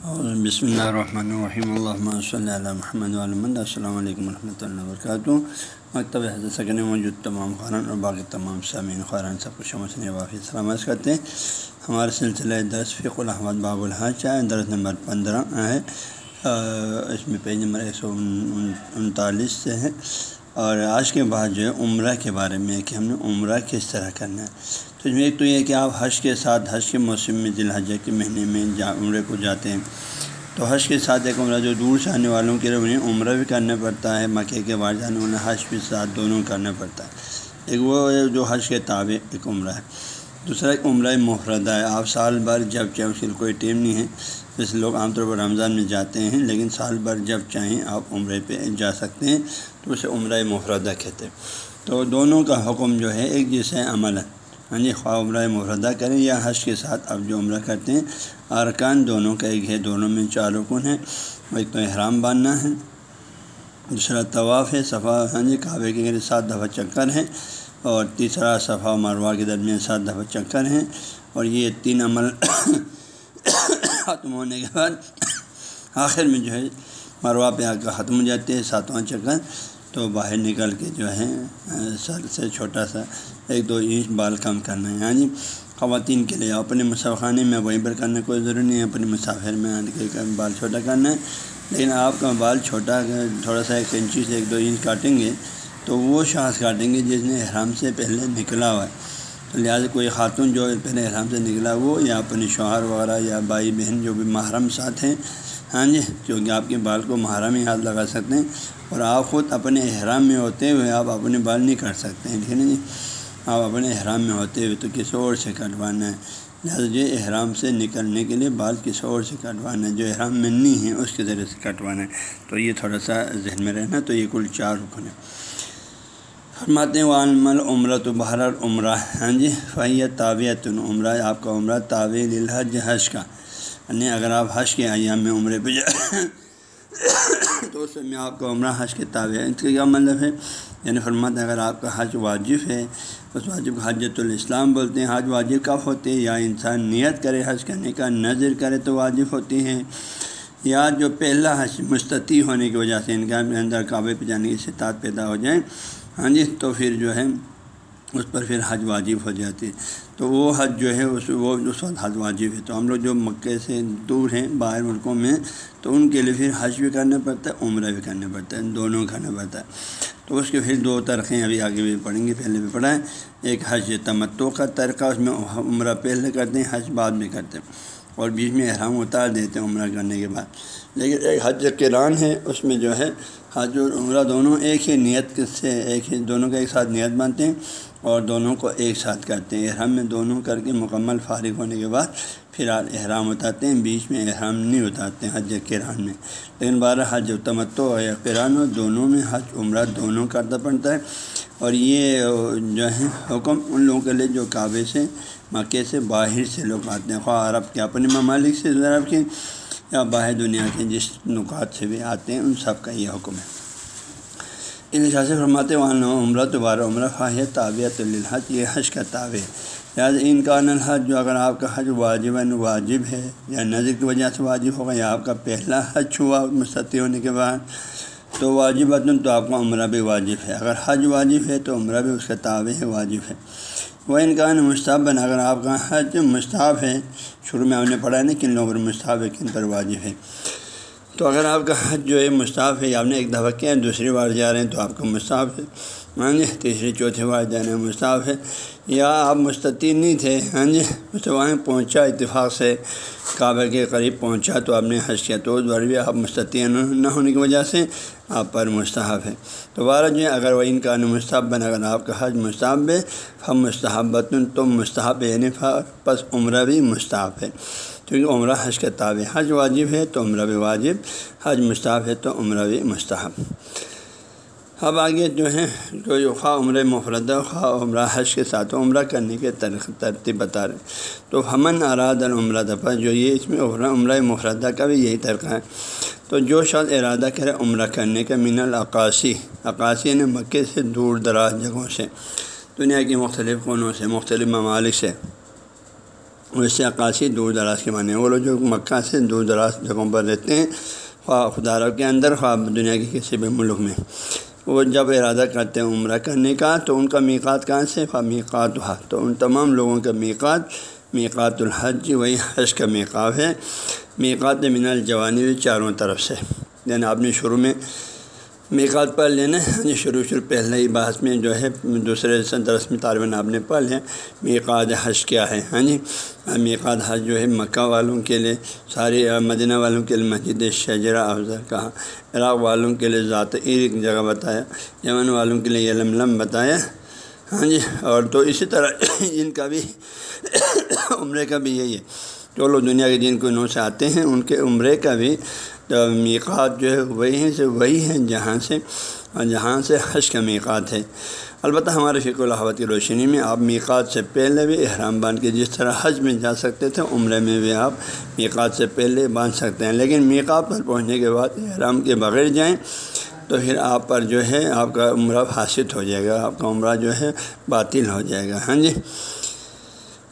بسم اللہ الرحمن الرحیم اللہ صلی اللہ محمد علمد السلام علیکم ورحمۃ اللہ وبرکاتہ مکتب حضرت سکن موجود تمام خوران اور باقی تمام سامعین خوران سب کو شمس وافی سلامت کرتے ہیں ہمارے سلسلہ دس فق الحمد باب الحاج ہے درس نمبر پندرہ ہے اس میں پیج نمبر ایک سو انتالیس سے ہے اور آج کے بعد جو ہے عمرہ کے بارے میں کہ ہم نے عمرہ کس طرح کرنا ہے۔ تو اس میں ایک تو یہ کہ آپ حج کے ساتھ، حج کے موسم میں ذی الحجہ کے مہینے میں جا، عمرے کو جاتے ہیں۔ تو حج کے ساتھ ایک عمرہ جو دور سے آنے والوں کے لیے انہیں عمرہ بھی کرنا پڑتا ہے، مکے کے بعد جانے والے حج کے ساتھ دونوں کرنا پڑتا ہے۔ ایک وہ جو حج کے تابع، ایک عمرہ ہے۔ دوسرا ایک عمرہ محردہ ہے۔ آپ سال بھر جب چاہیں اس کے کوئی ٹیم نہیں ہے جیسے لوگ عام طور پر رمضان میں جاتے ہیں، لیکن سال بھر جب چاہیں آپ عمرے پہ جا سکتے ہیں، تو اسے عمرہ محردہ کہتے ہیں۔ تو دونوں کا حکم جو ہے، ایک جیسے عمل ہے۔ ہاں جی خواہ عمرہ محردہ کریں یا حج کے ساتھ اب جو عمرہ کرتے ہیں، ارکان دونوں کا ایک ہے، دونوں میں چار رکن ہیں۔ ایک تو احرام باندھنا ہے، دوسرا طواف ہے، صفا ہاں جی کعبے کے سات دفعہ چکر ہیں۔ اور تیسرا صفا مروا کے درمیان سات دفعہ چکر ہیں۔ اور یہ تین عمل ختم ہونے کے بعد آخر میں جو ہے مروا پہ آ کر ختم ہو جاتے ہیں ساتواں چکر۔ تو باہر نکل کے جو ہے، سر سے چھوٹا سا ایک دو انچ بال کم کرنا ہے۔ ہاں جی خواتین کے لیے اپنے مسافخانے میں وہیں پر کرنا کوئی ضروری نہیں ہے، اپنے مسافر میں بال چھوٹا کرنا ہے۔ لیکن آپ کا بال چھوٹا تھوڑا سا ایک انچی سے ایک دو انچ کاٹیں گے تو وہ شاخ کاٹیں گے جس نے احرام سے پہلے نکلا ہوا ہے۔ لہٰذا کوئی خاتون جو پہلے احرام سے نکلا، وہ یا اپنے شوہر وغیرہ یا بھائی بہن جو بھی محرم ساتھ ہیں ہاں جی کیونکہ آپ کے بال کو محرم ہی ہاتھ لگا سکتے ہیں، اور آپ خود اپنے احرام میں ہوتے ہوئے آپ اپنے بال نہیں کاٹ سکتے ہیں، ٹھیک ہے جی؟ آپ اپنے احرام میں ہوتے ہوئے تو کسی اور سے کٹوانا ہے؟ لہٰذا جو احرام سے نکلنے کے لیے بال کسی اور سے کٹوانا ہے؟ جو احرام میں نہیں ہے اس کے ذریعے سے کٹوانا ہے۔ تو یہ تھوڑا سا ذہن میں رہنا، تو یہ کل چار رکن ہے فرماتے ہیں وانمل عمرہ تو بہر عمرہ ہاں جی فیت طابعت عمرہ آپ کا عمرہ طابع الحج حج کا۔ یعنی اگر آپ حج کے ایام میں عمرے پہ جائیں تو اس میں آپ کا عمرہ حج کے تابع اس کا کیا مطلب ہے؟ یعنی فرماتے ہیں، اگر آپ کا حج واجب ہے، اس واجب کو حجت الاسلام بولتے ہیں۔ حج واجب کب ہوتے ہیں؟ یا انسان نیت کرے حج کرنے کا، نظر کرے تو واجب ہوتی ہیں۔ یا جو پہلا حج مستطی ہونے کی وجہ سے، ان کے اندر کعبے پہ جانے کی ستاعت پیدا ہو جائیں ہاں جی تو پھر جو ہے، اس پر پھر حج واجب ہو جاتی۔ ہے تو وہ حج جو ہے، اس، وہ اس وقت حج واجب ہے۔ تو ہم لوگ جو مکے سے دور ہیں، باہر ملکوں میں، تو ان کے لیے پھر حج بھی کرنا پڑتا ہے، عمرہ بھی کرنا پڑتا ہے، دونوں کرنا پڑتا ہے۔ تو اس کے پھر دو ترقیں ابھی آگے بھی پڑھیں گے، پہلے بھی پڑھائیں۔ ایک حج تمتو کا ترقہ اس میں عمرہ پہلے کرتے ہیں، حج بعد میں کرتے ہیں۔ اور بیچ میں احرام اتار دیتے ہیں عمرہ کرنے کے بعد۔ لیکن ایک حج کران ہے، اس میں جو ہے، حج اور عمرہ دونوں ایک ہی نیت سے، ایک ہی، دونوں کا ایک ساتھ نیت بنتے ہیں۔ اور دونوں کو ایک ساتھ کرتے ہیں۔ احرام میں دونوں کر کے مکمل فارغ ہونے کے بعد پھر احرام اتارتے ہیں۔ بیچ میں احرام نہیں اتارتے ہیں حج کران میں۔ لیکن بارہ حج تمتو یا کران ہو دونوں میں حج عمرہ دونوں کرنا پڑتا ہے۔ اور یہ جو ہے حکم ان لوگوں کے لیے جو کعبے سے، مکے سے باہر سے لوگ آتے ہیں۔ خواہ عرب کے اپنے ممالک سے، عرب کے یا باہر دنیا کے جس نکات سے بھی آتے ہیں، ان سب کا یہ حکم ہے۔ ان سے فرماتے وہاں عمرہ دوبارہ عمرہ خواہ تعبیت الحج یہ حج کا تابع لہٰذا ان کا الحج، جو اگر آپ کا حج واجب واجب ہے، یا نظر کی وجہ سے واجب ہوگا، یا آپ کا پہلا حج ہوا مستطی ہونے کے بعد، تو واجب تو آپ کا عمرہ بھی واجب ہے۔ اگر حج واجب ہے، تو عمرہ بھی اس کا تابع ہے، واجب ہے۔ وہ ان کا بن اگر آپ کا حج مشتاب ہے، شروع میں آپ نے پڑھا ہے نا، کن لوگوں پر مشتاب ہے، کن پر واجب ہے۔ تو اگر آپ کا حج جو ہے مصطاف ہے، آپ نے ایک دفعہ کیا، دوسری بار جا رہے ہیں تو آپ کا مصطاف ہے۔ ہاں جی تیسری، چوتھی بار جانے مصطاف ہے۔ یا آپ مستطین نہیں تھے ہاں جی وہاں پہنچا، اتفاق سے کعبہ کے قریب پہنچا تو آپ نے حج کیا۔ تو اس بار بھی آپ مستطین نہ ہونے کی وجہ سے آپ پر مستحب ہے۔ تو بارہ جو ہے، اگر وہ ان کا مستحب بن، اگر آپ کا حج مستحب ہے ہم مستحبت تم مستحب یعنی پس عمرہ بھی مستحب ہے۔ کیونکہ عمرہ حج کا تابع حج واجب ہے، تو عمرہ بھی واجب، حج مستحب ہے، تو عمرہ بھی مستحب۔ اب آگے جو ہے جو خواہ عمر مفردہ، خواہ عمرہ حج کے ساتھ عمرہ کرنے کے ترتیب بتا رہے تو ہمن اراد العمرہ دفعہ، جو یہ اس میں عمرہ عمرہ مفردہ کا بھی یہی طریقہ ہے۔ تو جو شاید ارادہ کرے عمرہ کرنے کا، من العقاسی عقاسی نے یعنی مکے سے دور دراز جگہوں سے، دنیا کی مختلف کونوں سے، مختلف ممالک سے۔ ویسے عکاسی دور دراز کے معنی وہ لوگ جو مکہ سے دور دراز جگہوں پر رہتے ہیں، خواہ خداروں کے اندر، خواہ دنیا کے کسی بھی ملک میں۔ وہ جب ارادہ کرتے ہیں عمرہ کرنے کا، تو ان کا میقات کہاں سے؟ خواہ میقات ہوا تو ان تمام لوگوں کا میقات میقات الحج، وہی حج کا میقاب ہے۔ میقات من الجوانی بھی چاروں طرف سے۔ یعنی آپ نے شروع میں میقات پڑھ لینا ہے۔ شروع شروع پہلے ہی بحث میں جو ہے، دوسرے درس میں طالباً آپ نے پڑھ لیں میقات حج کیا ہے؟ ہاں جی۔ میقات حج جو ہے، مکہ والوں کے لیے، سارے مدینہ والوں کے لیے مسجد شجرا افضل کہا۔ عراق والوں کے لیے ذات عید جگہ بتایا۔ یمن والوں کے لیے یلم بتایا۔ ہاں جی۔ اور تو اسی طرح ان کا بھی عمرے کا بھی یہی ہے۔ جو لوگ دنیا کے جن کو نو سے آتے ہیں، ان کے عمرے کا بھی میقات جو ہے، وہی ہیں سے وہی ہیں جہاں سے، اور جہاں سے حج کا میقات ہے۔ البتہ ہمارے فکر الحاوت کی روشنی میں آپ میقات سے پہلے بھی احرام باندھ کے جس طرح حج میں جا سکتے تھے، عمرے میں بھی آپ میقات سے پہلے باندھ سکتے ہیں۔ لیکن میقات پر پہنچنے کے بعد احرام کے بغیر جائیں تو پھر آپ پر جو ہے، آپ کا عمرہ حاصل ہو جائے گا، آپ کا عمرہ جو ہے باطل ہو جائے گا۔ ہاں جی؟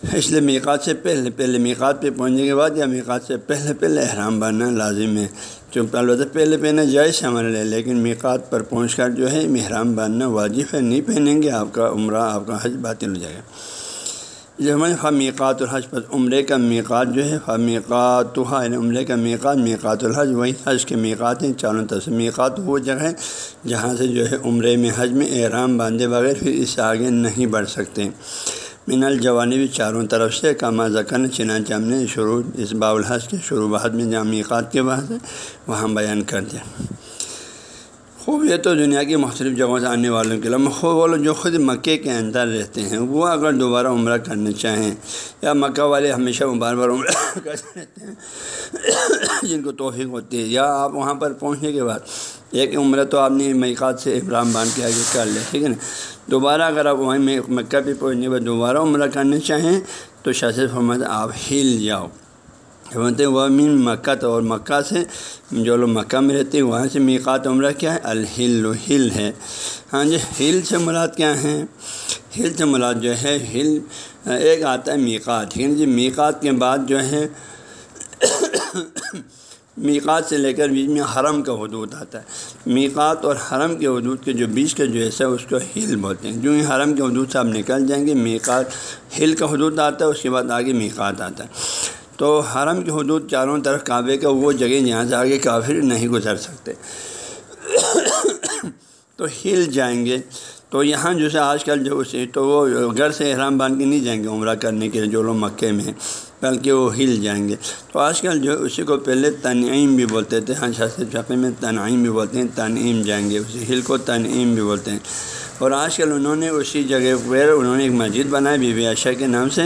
اس لیے میقات سے پہلے پہلے میقات پہ پہنچنے کے بعد یا میقات سے پہلے پہلے احرام بننا لازم ہے چونکہ البتہ پہلے پہنے جائز ہمارے لیے لیکن میقات پر پہنچ کر جو ہے محرام باندھنا واجب ہے نہیں پہنیں گے آپ کا عمرہ آپ کا حج باطل ہو جائے گا جو ہمارے خواہ میقات الحج پر عمرے کا میقات جو ہے خواہ میقات عمرے کا میقات میقات الحج وہی حج کے میقات ہیں چاروں طرف سے میقات وہ جگہ ہے جہاں سے جو ہے عمرے میں حج میں احرام باندھے بغیر پھر اس سے آگے نہیں بڑھ سکتے من الجوانی بھی چاروں طرف سے، کما زکن چنانچہ ہم نے شروع اس باب الحج کے شروع بحد میں جہاں میقات کے بعد وہاں بیان کر دیا۔ خوب، یہ تو دنیا کی مختلف جگہوں سے آنے والوں کے لیے، خوب، وہ جو خود مکے کے اندر رہتے ہیں، وہ اگر دوبارہ عمرہ کرنا چاہیں یا مکہ والے ہمیشہ بار بار عمرہ کرتے رہتے ہیں، جن کو توفیق ہوتی ہے، یا آپ وہاں پر پہنچنے کے بعد ایک عمرہ تو آپ نے میقات سے ابراہم باندھ کے آگے کر لیا، ٹھیک ہے نا؟ دوبارہ اگر آپ وہیں مکہ پہ پہنچنے کے بعد دوبارہ عمرہ کرنا چاہیں تو شاش محمد آپ ہل جاؤ۔ بولتے ہیں وہ مین مکہ تو اور مکہ سے جو لوگ مکہ میں رہتے ہیں وہاں سے میقات عمرہ کیا ہے؟ الہل و ہل ہے۔ ہاں جی ہل سے مراد کیا ہیں ہل سے مراد جو ہے، ہل ایک آتا ہے میقات، ٹھیک ہے جی؟ میقات کے بعد جو ہے میقات سے لے کر بیچ میں حرم کا حدود آتا ہے۔ میقات اور حرم کے حدود کے جو بیچ کا جو حصہ ہے، اس کو ہل بولتے ہیں۔ جو ہی حرم کے حدود سے آپ نکل جائیں گے، میقات، ہل کا حدود آتا ہے، اس کے بعد آگے میقات آتا ہے۔ تو حرم کی حدود چاروں طرف کعبے کا، وہ جگہ جہاں سے آگے کافر نہیں گزر سکتے۔ تو ہل جائیں گے۔ تو یہاں جو ہے آج کل جو اسے، تو وہ گھر سے احرام باندھ کے نہیں جائیں گے، عمرہ کرنے کے لیے جو لوگ مکے میں بلکہ وہ ہل جائیں گے۔ تو آج کل جو اسی کو پہلے تنعیم بھی بولتے تھے ہاں شاست شفے میں تنعیم بھی بولتے ہیں، تنعیم جائیں گے۔ اسی ہل کو تنعیم بھی بولتے ہیں۔ اور آج کل انہوں نے اسی جگہ پر انہوں نے ایک مسجد بنائی، بی بی عائشہ کے نام سے۔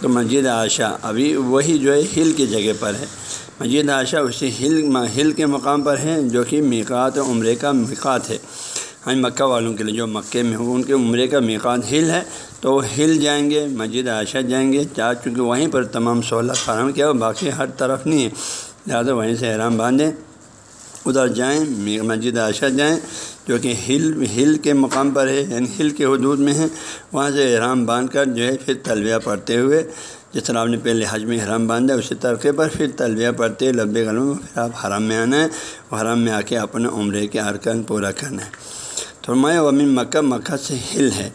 تو مسجد عائشہ ابھی وہی جو ہے، ہل کی جگہ پر ہے۔ مسجد عائشہ اسی ہل ہل کے مقام پر ہے، جو کہ میقات عمرے کا میقات ہے۔ ہاں مکہ والوں کے لیے جو مکے میں ہوں ان کے عمرے کا میقات ہل ہے، تو وہ ہل جائیں گے، مسجد عائشہ جائیں گے چاہ چونکہ وہیں پر تمام سہولت فراہم کیا، باقی ہر طرف نہیں ہے۔ لہٰذا وہیں سے احرام باندھیں، ادھر جائیں، مسجد عائشہ جائیں، جو کہ ہل ہل کے مقام پر ہے یعنی ہل کے حدود میں ہے وہاں سے احرام باندھ کر جو ہے پھر تلبیہ پڑھتے ہوئے، جس طرح آپ نے پہلے حج میں حرام باندھا، اسی طرقے پر پھر تلبیہ پڑھتے لبے گلوں پھر آپ حرام میں آنا ہے حرام میں آ کے اپنے عمرے کے ارکن پورا کرنا ہے۔ تو میں ومن مکہ مکہ سے ہل ہے۔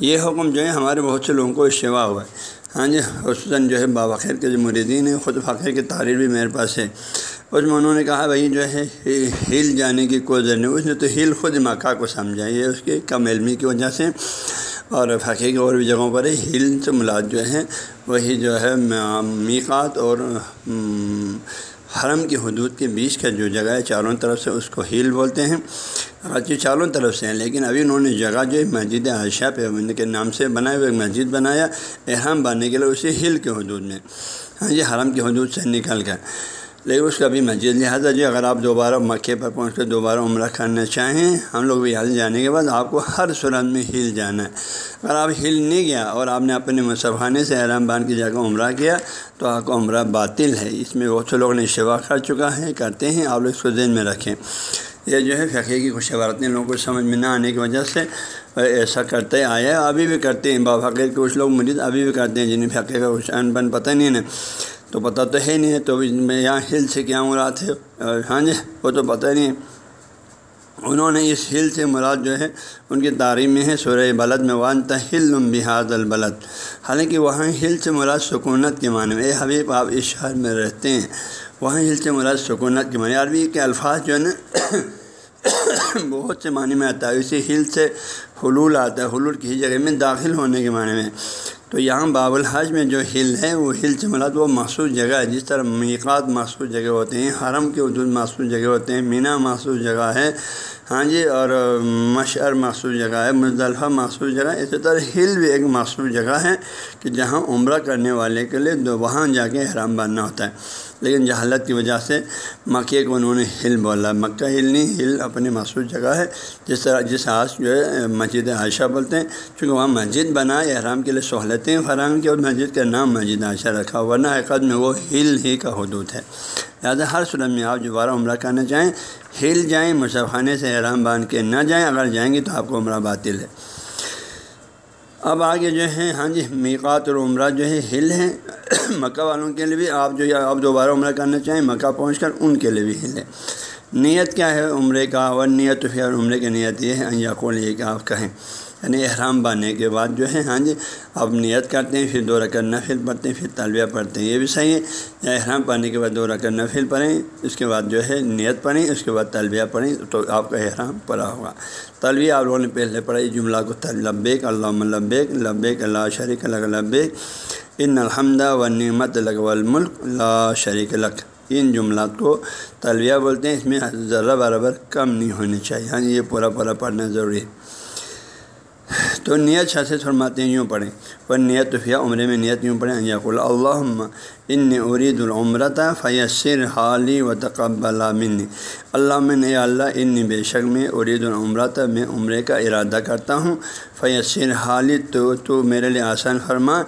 یہ حکم جو ہے، ہمارے بہت سے لوگوں کو اشوا ہوا ہے۔ ہاں جی خصوصاً جو ہے، بابا خیر کے جو مریدین ہیں، خود فخر کی تعریف بھی میرے پاس ہے۔ اس میں انہوں نے کہا، بھائی، جو ہے، ہل جانے کی کوئی ضرورت نہیں۔ اس نے تو ہل خود مکہ کو سمجھا یہ اس کی کم علمی کی وجہ سے۔ اور فقیر کی اور بھی جگہوں پر ہل سے ملاد جو ہے، وہی جو ہے میقات اور حرم کی حدود کے بیچ کا جو جگہ ہے، چاروں طرف سے اس کو ہیل بولتے ہیں۔ اگرچہ چاروں طرف سے ہیں، لیکن ابھی انہوں نے جگہ جو ہے، مسجد عائشہ پہ کے نام سے بنائے ہوئے مسجد بنایا۔ احرام باندھنے کے لیے اسی ہل کے حدود میں۔ ہاں جی حرم کی حدود سے نکل کر۔ لیکن اس کا بھی مسجد لہٰذا جی اگر آپ دوبارہ مکے پر پہنچ کر دوبارہ عمرہ کرنا چاہیں، ہم لوگ بھی حل جانے کے بعد آپ کو ہر صورت میں ہل جانا ہے۔ اگر آپ ہل نہیں گیا اور آپ نے اپنے مصفانے سے احرام بان کی جگہ عمرہ کیا، تو آپ کو عمرہ باطل ہے۔ اس میں بہت سے لوگوں نے شوا کر چکا ہے، کرتے ہیں، آپ لوگ اس کو ذہن میں رکھیں۔ یہ جو ہے فقے کی خوش عبارتیں لوگوں کو سمجھ میں نہ آنے کی وجہ سے ایسا کرتے آئے۔ ابھی بھی کرتے ہیں۔ با فقیر کے کچھ لوگ مرید ابھی بھی کرتے ہیں، جنہیں فقے کا کچھ ان بن پتہ نہیں ہے۔ تو پتہ تو ہے نہیں ہے تو میں یہاں ہل سے کیا مراد ہے۔ ہاں جی وہ تو پتہ نہیں۔ انہوں نے اس ہل سے مراد جو ہے، ان کی تعریف میں ہے، سورہ بلد میں وان تہل بحاد البلد۔ حالانکہ وہاں ہل سے مراد سکونت کے معنی میں، اے حبیب، آپ اس شہر میں رہتے ہیں۔ وہاں ہل سے مراد سکونت کے معنی عربی کے الفاظ جو ہے نا، بہت سے معنی میں آتا ہے۔ اسی ہل سے حلول آتا ہے، حلول کسی جگہ میں داخل ہونے کے معنی میں۔ تو یہاں باب الحج میں جو ہل ہے، وہ ہل جملات وہ مخصوص جگہ ہے۔ جس طرح میقات مخصوص جگہ ہوتے ہیں، حرم کے حدود مخصوص جگہ ہوتے ہیں، مینا مخصوص جگہ ہے ہاں جی اور مشعر مخصوص جگہ ہے مضطلفہ مخصوص جگہ ہے۔ اسی طرح ہل بھی ایک مخصوص جگہ ہے کہ جہاں عمرہ کرنے والے کے لیے وہاں جا کے حرام باندھنا ہوتا ہے۔ لیکن جہالت کی وجہ سے مکے کو انہوں نے ہل بولا۔ مکہ ہل نہیں، ہل اپنی مخصوص جگہ ہے، جس طرح جس آس جو ہے، مسجد عائشہ بولتے ہیں۔ چونکہ وہاں مسجد بنا احرام کے لیے سہولتیں فراہم کی، اور مسجد کا نام مسجد عائشہ رکھا ورنہ حقیقت میں وہ ہل ہی کا حدود ہے۔ لہٰذا ہر صورت میں آپ دوبارہ عمرہ کرنا چاہیں ہل جائیں خانے سے احرام باندھ کے نہ جائیں، اگر جائیں گے تو آپ کو عمرہ باطل ہے۔ اب آگے جو ہے ہاں جی میقات اور عمرہ جو ہے، ہل ہیں۔ مکہ والوں کے لیے بھی آپ جو ہے، آپ دوبارہ عمرہ کرنا چاہیں، مکہ پہنچ کر ان کے لیے بھی ہے۔ نیت کیا ہے عمرے کا؟ اور نیت تو پھر عمرے کی نیت یہ ہے یا کو یہ کہ آپ کہیں۔ یعنی احرام باندھنے کے بعد جو ہے ہاں جی آپ نیت کرتے ہیں، پھر دو رکعت نفل پڑھتے ہیں، پھر طلبیہ پڑھتے ہیں، یہ بھی صحیح ہے۔ یا احرام پانے کے بعد دو رکعت نفل پڑھیں، اس کے بعد جو ہے نیت پڑھیں، اس کے بعد طلبیہ پڑھیں، تو آپ کا احرام پڑھا ہوگا۔ طلبیہ آپ لوگوں نے پہلے پڑھا، یہ جملہ کو لبیک اللہ لبیک لبیک اللہ شریک الگ لبیک۔ ان الحمد و نعمت لگ الملک لا شریک لک۔ ان جملات کو طلبیہ بولتے ہیں، اس میں ذرہ برابر کم نہیں ہونی چاہیے۔ ہاں یہ پورا پورا پڑھنا ضروری ہے۔ تو نیت شاہ سے فرماتے ہیں، یوں پڑھیں۔ پر نیت تو فیا عمرے میں نیت یوں پڑھیں۔ یا اللہ ان ارید العمرت فیصر حالی و تقبل منی۔ اللہ میں اللہ ان بے شک میں ارید العمرت میں عمرے کا ارادہ کرتا ہوں۔ فیصر حالی، تو تو میرے لیے آسان فرما۔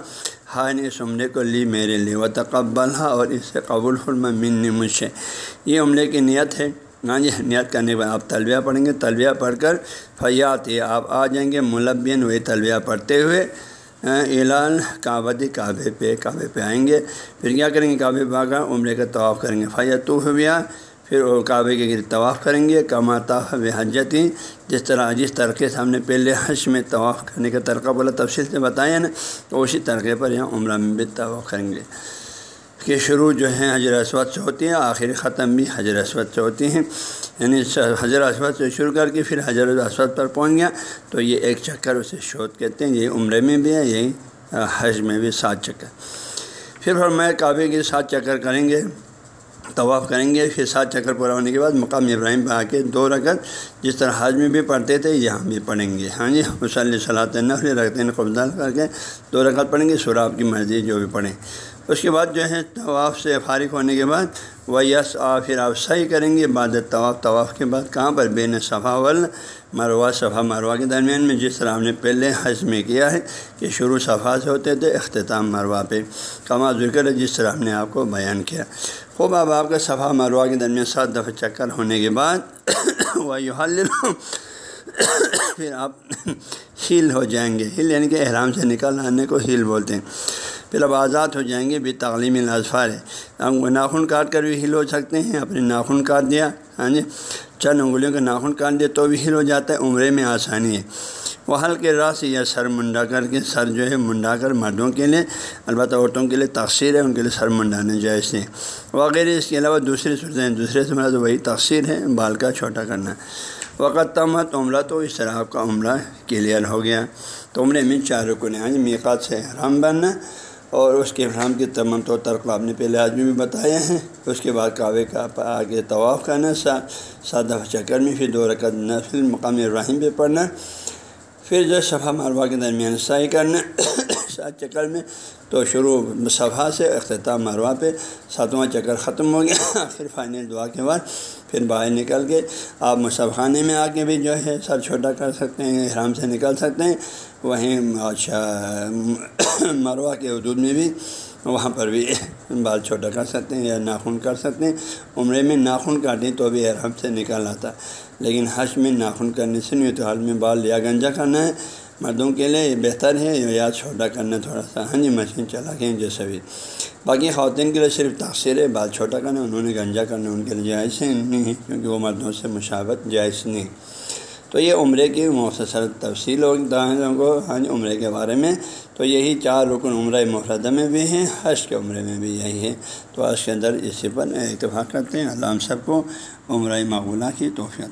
ہائے اس عمرے کو لی میرے لیے و تقبل اور اس سے قبول فرما من مجھ سے۔ یہ عمرے کی نیت ہے۔ ہاں جی نیت کرنے کے بعد آپ طلبیہ پڑھیں گے۔ طلبیہ پڑھ کر فیات یہ آپ آ جائیں گے ملبین وہی طلبیہ پڑھتے ہوئے۔ ہاں، اعلان کعبتی کعبے پہ کعبے پہ آئیں گے۔ پھر کیا کریں گے؟ کعبے پہ آ کر عمرے کا طواف کریں گے۔ فیات تو ہویا پھر وہ کعبے کے گرد طواف کریں گے کماتا حجتی جس طرح، جس طرقے سے ہم نے پہلے حج میں طواف کرنے کا طریقہ بولا، تفصیل سے بتایا نا، تو اسی طریقے پر یہاں عمرہ میں بھی طواف کریں گے۔ کہ شروع جو ہے حجر اسود سے ہوتی ہے آخری ختم بھی حجر اسود سے ہوتی ہیں۔ یعنی حجر اسود سے شروع کر کے پھر حجر اسود پر پہنچ گیا۔ تو یہ ایک چکر اسے شوت کہتے ہیں یہ عمرے میں بھی ہے، یہی حج میں بھی سات چکر۔ پھر فرمایا کعبے کے سات چکر کریں گے۔ طواف کریں گے، پھر سات چکر پورا ہونے کے بعد مقام ابراہیم پہ آ کے دو رکعت، جس طرح حج میں بھی پڑھتے تھے، یہاں بھی پڑھیں گے۔ ہاں جی مصلی صلاحت نفل رکھتے ہیں قبضہ کر کے دو رکعت پڑھیں گے سوراب کی مرضی جو بھی پڑھیں۔ اس کے بعد جو ہے، طواف سے فارغ ہونے کے بعد وہ یس آ پھر آپ صحیح کریں گے، بعد طواف طواف کے بعد کہاں پر؟ بین صفاول مروا صفا مروا کے درمیان میں، جس طرح ہم نے پہلے حج میں کیا ہے کہ شروع صفا سے ہوتے تھے، اختتام مروا پہ۔ کما ذکر ہے، جس طرح ہم نے آپ کو بیان کیا۔ خوب، اب آپ کا صفا مروا کے درمیان سات دفعہ چکر ہونے کے بعد وہ حل پھر آپ ہل ہو جائیں گے۔ ہل یعنی کہ احرام سے نکل آنے کو ہل بولتے ہیں۔ پھر اب آزاد ہو جائیں گے، بھی تعلیمی الاظفار ہے۔ ہم ناخن کاٹ کر بھی ہل ہو سکتے ہیں، اپنے ناخن کاٹ دیا ہاں جی۔ چند انگلیوں کا ناخن کاٹ دیا تو بھی ہل ہو جاتا ہے، عمرے میں آسانی ہے۔ وہ ہلکے راس یا سر منڈا کر کے، سر جو ہے منڈا کر مردوں کے لیے، البتہ عورتوں کے لیے تقسیر ہے، ان کے لیے سر منڈانے جیسے وغیرہ اس کے علاوہ دوسری صورتیں دوسرے سے مراد وہی تقسیر ہے، بال کا چھوٹا کرنا۔ وقت تمت عمرہ تو اس طرح آپ کا عمرہ کلیئر ہو گیا۔ تو عمرے میں چار رکن ہیں۔ ہاں جی، میقات سے حرام بننا۔ اور اس کے احرام کی تمام طور ترق آپ نے پہلے آدمی بھی بتایا ہیں اس کے بعد کعبے کا آگے طواف کرنا سات سات دفعہ چکر میں پھر دو رکعت نفل، مقام ابراہیم پہ پڑھنا، پھر جو صفحہ مروا کے درمیان سائی کرنا۔ سات چکر میں تو شروع صفحہ سے اختتام مروا پہ، ساتواں چکر ختم ہو گیا، پھر فائنل دعا کے بعد پھر باہر نکل کے آپ مصحف خانے میں آ کے بھی جو ہے سر چھوٹا کر سکتے ہیں، احرام سے نکل سکتے ہیں۔ وہیں اچھا مروا کے حدود میں بھی وہاں پر بھی بال چھوٹا کر سکتے ہیں یا ناخن کر سکتے ہیں۔ عمرے میں ناخن کاٹیں تو بھی احرام سے نکال آتا۔ لیکن حج میں ناخن کرنے سے نہیں، تو حال میں بال یا گنجا کرنا ہے۔ مردوں کے لیے بہتر ہے یا چھوٹا کرنا تھوڑا سا۔ ہاں جی مشین چلا کے جیسے بھی۔ باقی خواتین کے لیے صرف تاثیر ہے، بال چھوٹا کرنا، انہوں نے گنجا کرنا، ان کے لیے جائز ہے کیونکہ وہ مردوں سے مشابت جائز نہیں۔ تو یہ عمرے کی مختصر تفصیل ہوگی داخلوں کو ہاں جی عمرے کے بارے میں۔ تو یہی چار رکن عمرہ مفردہ میں بھی ہیں، حج کے عمرے میں بھی یہی ہے تو حج کے اندر اسی پر اتفاق کرتے ہیں۔ اللہ ہم سب کو عمرہ مقبولہ کی توفیع